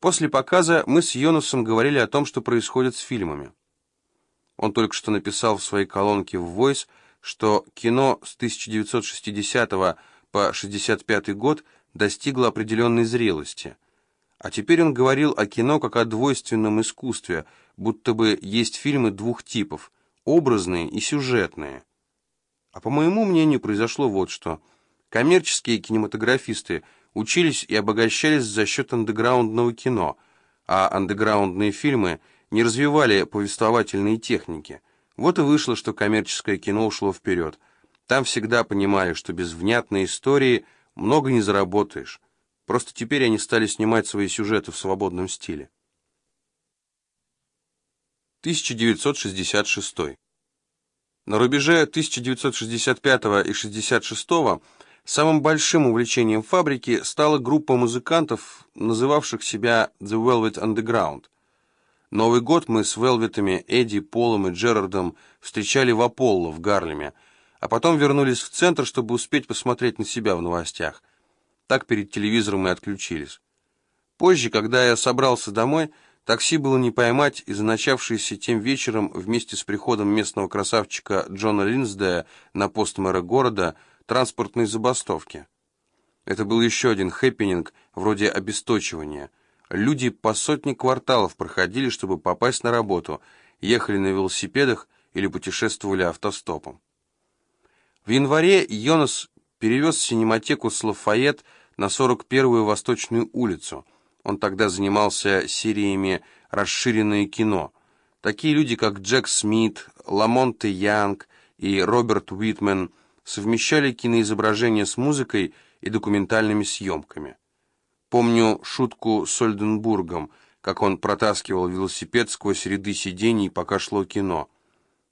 После показа мы с Йонасом говорили о том, что происходит с фильмами. Он только что написал в своей колонке в Voice, что кино с 1960 по 65 год достигло определенной зрелости. А теперь он говорил о кино как о двойственном искусстве, будто бы есть фильмы двух типов – образные и сюжетные. А по моему мнению произошло вот что. Коммерческие кинематографисты – учились и обогащались за счет андеграундного кино, а андеграундные фильмы не развивали повествовательные техники. Вот и вышло, что коммерческое кино ушло вперед. Там всегда понимали, что без внятной истории много не заработаешь. Просто теперь они стали снимать свои сюжеты в свободном стиле. 1966. На рубеже 1965 и 1966 Самым большим увлечением фабрики стала группа музыкантов, называвших себя The Velvet Underground. Новый год мы с Велветами, Эдди, Полом и Джерардом встречали в Аполло в Гарлеме, а потом вернулись в центр, чтобы успеть посмотреть на себя в новостях. Так перед телевизором и отключились. Позже, когда я собрался домой, такси было не поймать, и за начавшееся тем вечером вместе с приходом местного красавчика Джона Линсдея на пост мэра города – транспортной забастовки. Это был еще один хэппенинг, вроде обесточивания. Люди по сотне кварталов проходили, чтобы попасть на работу, ехали на велосипедах или путешествовали автостопом. В январе Йонас перевез синематеку с Лафайет на 41-ю Восточную улицу. Он тогда занимался сериями «Расширенное кино». Такие люди, как Джек Смит, Ламонте Янг и Роберт Уитмен – совмещали киноизображение с музыкой и документальными съемками. Помню шутку с Ольденбургом, как он протаскивал велосипед сквозь ряды сидений, пока шло кино.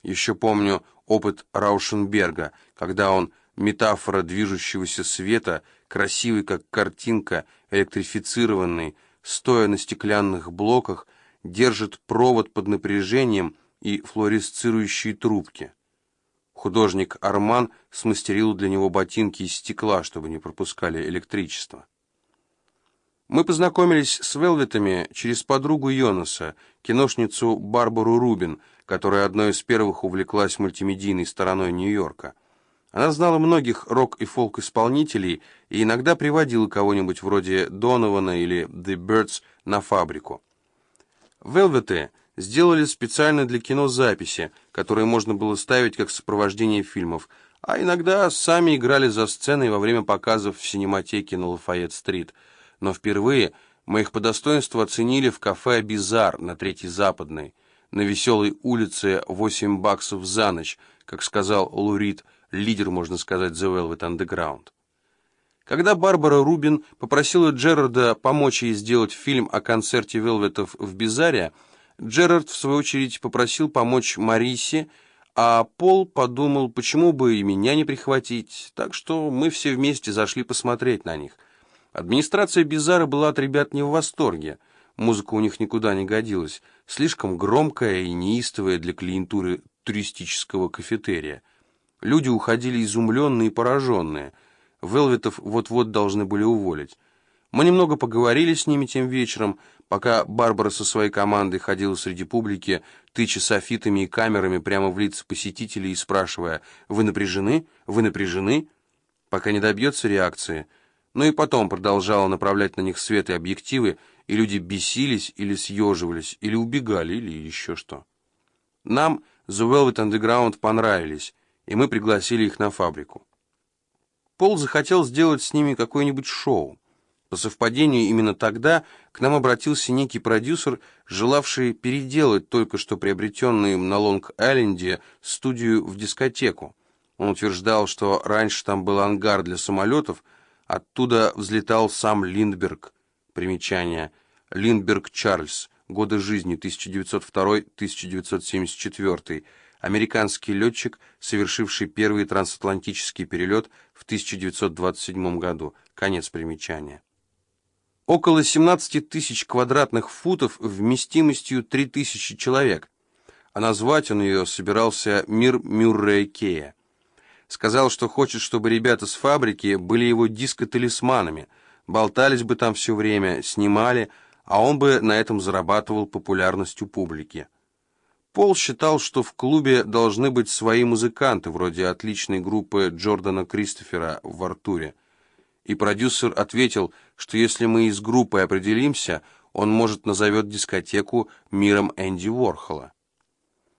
Еще помню опыт Раушенберга, когда он метафора движущегося света, красивый как картинка, электрифицированный, стоя на стеклянных блоках, держит провод под напряжением и флуоресцирующие трубки. Художник Арман смастерил для него ботинки из стекла, чтобы не пропускали электричество. Мы познакомились с Велветами через подругу Йонаса, киношницу Барбару Рубин, которая одной из первых увлеклась мультимедийной стороной Нью-Йорка. Она знала многих рок- и фолк-исполнителей и иногда приводила кого-нибудь вроде Донована или The Birds на фабрику. Велветы сделали специально для кино записи, которые можно было ставить как сопровождение фильмов, а иногда сами играли за сценой во время показов в синематеке на Лафайет-стрит. Но впервые мы их по достоинству оценили в кафе «Бизар» на Третьей Западной, на веселой улице 8 баксов за ночь, как сказал Лурид, лидер, можно сказать, The Velvet Underground. Когда Барбара Рубин попросила Джерарда помочь ей сделать фильм о концерте Велветов в Бизаре, Джерард, в свою очередь, попросил помочь Марисе, а Пол подумал, почему бы и меня не прихватить, так что мы все вместе зашли посмотреть на них. Администрация Бизара была от ребят не в восторге. Музыка у них никуда не годилась, слишком громкая и неистовая для клиентуры туристического кафетерия. Люди уходили изумленные и пораженные. Велветов вот-вот должны были уволить. Мы немного поговорили с ними тем вечером, пока Барбара со своей командой ходила среди публики, тыча софитами и камерами прямо в лица посетителей и спрашивая «Вы напряжены? Вы напряжены?» пока не добьется реакции. Ну и потом продолжала направлять на них свет и объективы, и люди бесились или съеживались, или убегали, или еще что. Нам The Velvet Underground понравились, и мы пригласили их на фабрику. Пол захотел сделать с ними какое-нибудь шоу. По совпадению, именно тогда к нам обратился некий продюсер, желавший переделать только что приобретенную им на Лонг-Айленде студию в дискотеку. Он утверждал, что раньше там был ангар для самолетов, оттуда взлетал сам Линдберг. Примечание. Линдберг Чарльз. Годы жизни 1902-1974. Американский летчик, совершивший первый трансатлантический перелет в 1927 году. Конец примечания около 17 тысяч квадратных футов вместимостью 3000 человек, а назвать он ее собирался «Мир Мюррея Кея». Сказал, что хочет, чтобы ребята с фабрики были его диско-талисманами, болтались бы там все время, снимали, а он бы на этом зарабатывал популярность у публики. Пол считал, что в клубе должны быть свои музыканты, вроде отличной группы Джордана Кристофера в Артуре. И продюсер ответил, что если мы из группы определимся, он, может, назовет дискотеку миром Энди Уорхола.